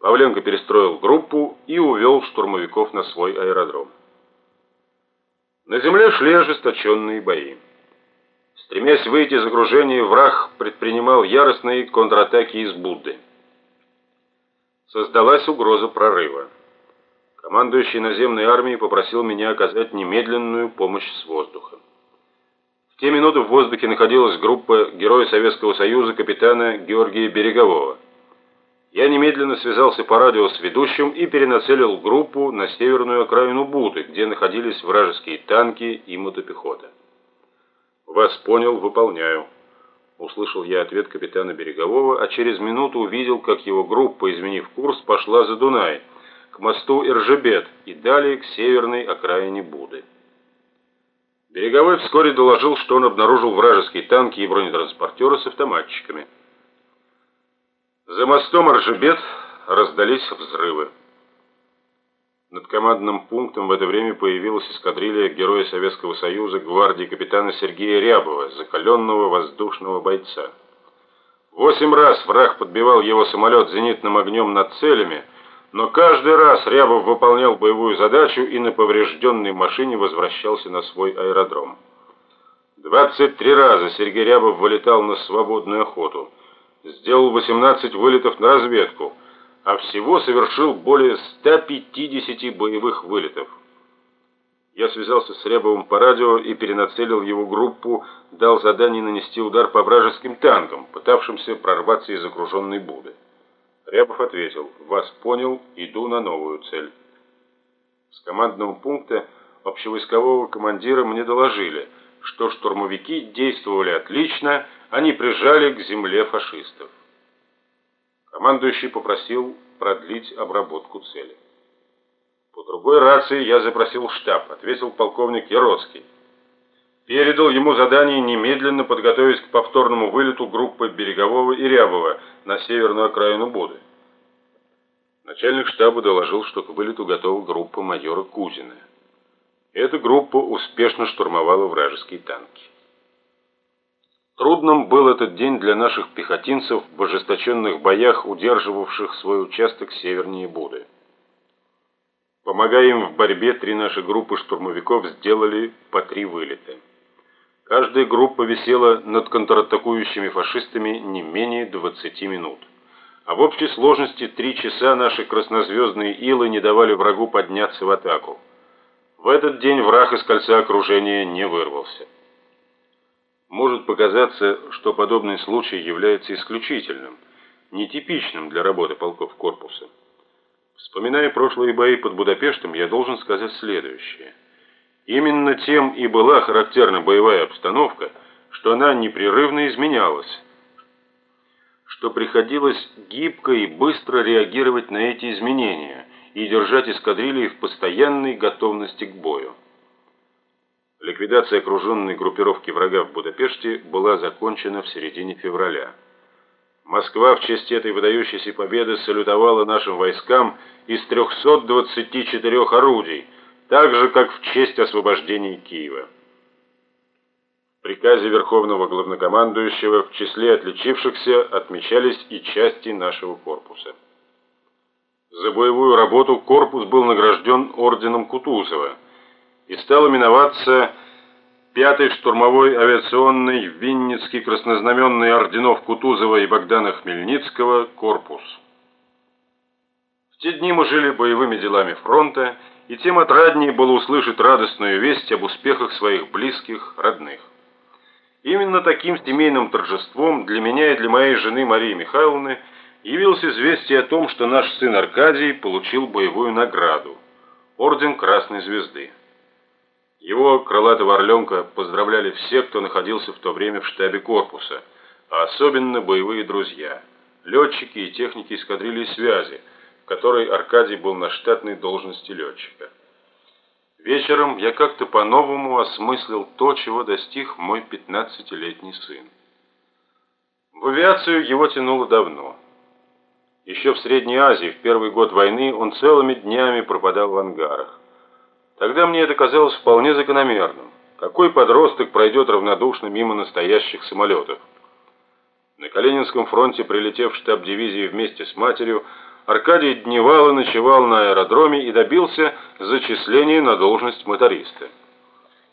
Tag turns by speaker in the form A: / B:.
A: Павленко перестроил группу и увел штурмовиков на свой аэродром. На земле шли ожесточенные бои. Стремясь выйти из окружения, враг предпринимал яростные контратаки из Будды. Создалась угроза прорыва. Командующий наземной армией попросил меня оказать немедленную помощь с воздуха. В те минуты в воздухе находилась группа Героя Советского Союза капитана Георгия Берегового. Я немедленно связался по радио с ведущим и перенацелил группу на северную окраину Буды, где находились вражеские танки и мотопехота. «Вас понял, выполняю», — услышал я ответ капитана Берегового, а через минуту увидел, как его группа, изменив курс, пошла за Дунай, к мосту Иржебет и далее к северной окраине Буды. Береговой вскоре доложил, что он обнаружил вражеские танки и бронетранспортеры с автоматчиками. За мостом Аржебет раздались взрывы. Над командным пунктом в это время появилась эскадрилья Героя Советского Союза гвардии капитана Сергея Рябова, закаленного воздушного бойца. Восемь раз враг подбивал его самолет зенитным огнем над целями, но каждый раз Рябов выполнял боевую задачу и на поврежденной машине возвращался на свой аэродром. 23 раза Сергей Рябов вылетал на свободную охоту – сделал 18 вылетов на разведку, а всего совершил более 150 боевых вылетов. Я связался с Рябовым по радио и перенацелил его группу, дал задание нанести удар по вражеским танкам, пытавшимся прорваться из окруженной Буды. Рябов ответил: "Вас понял, иду на новую цель". С командного пункта общевойскового командира мне доложили, что штурмовики действовали отлично они прижали к земле фашистов. Командующий попросил продлить обработку цели. По другой рации я запросил штаб, ответил полковник Яроцкий. Передал ему задание немедленно подготовить к повторному вылету группы Берегового и Рябова на северную окраину Буды. Начальник штаба доложил, что к вылету готова группа майора Кузина. Эта группа успешно штурмовала вражеские танки. Трудным был этот день для наших пехотинцев в ожесточенных боях, удерживавших свой участок севернее Буды. Помогая им в борьбе, три наши группы штурмовиков сделали по три вылета. Каждая группа висела над контратакующими фашистами не менее 20 минут. А в общей сложности три часа наши краснозвездные илы не давали врагу подняться в атаку. В этот день враг из кольца окружения не вырвался. Может показаться, что подобный случай является исключительным, нетипичным для работы полков корпуса. Вспоминая прошлые бои под Будапештом, я должен сказать следующее. Именно тем и была характерна боевая обстановка, что она непрерывно изменялась, что приходилось гибко и быстро реагировать на эти изменения и держать эскадрильи в постоянной готовности к бою. Ликвидация окруженной группировки врага в Будапеште была закончена в середине февраля. Москва в честь этой выдающейся победы салютовала нашим войскам из 324 орудий, так же как в честь освобождения Киева. В приказе Верховного главнокомандующего в числе отличившихся отмечались и части нашего корпуса. За боевую работу корпус был награжден орденом Кутузова – и стал именоваться пятый штурмовой авиационный Винницкий краснознаменный орденов Кутузова и Богдана Хмельницкого корпус. В те дни мы жили боевыми делами фронта, и тем отраднее было услышать радостную весть об успехах своих близких, родных. Именно таким семейным торжеством для меня и для моей жены Марии Михайловны явилось известие о том, что наш сын Аркадий получил боевую награду орден Красной звезды. Его крылатого орленка поздравляли все, кто находился в то время в штабе корпуса, а особенно боевые друзья, летчики и техники эскадрильи связи, в которой Аркадий был на штатной должности летчика. Вечером я как-то по-новому осмыслил то, чего достиг мой пятнадцатилетний сын. В авиацию его тянуло давно. Еще в Средней Азии в первый год войны он целыми днями пропадал в ангарах. Тогда мне это казалось вполне закономерным. Какой подросток пройдет равнодушно мимо настоящих самолетов? На Калининском фронте, прилетев в штаб дивизии вместе с матерью, Аркадий дневал и ночевал на аэродроме и добился зачисления на должность моториста.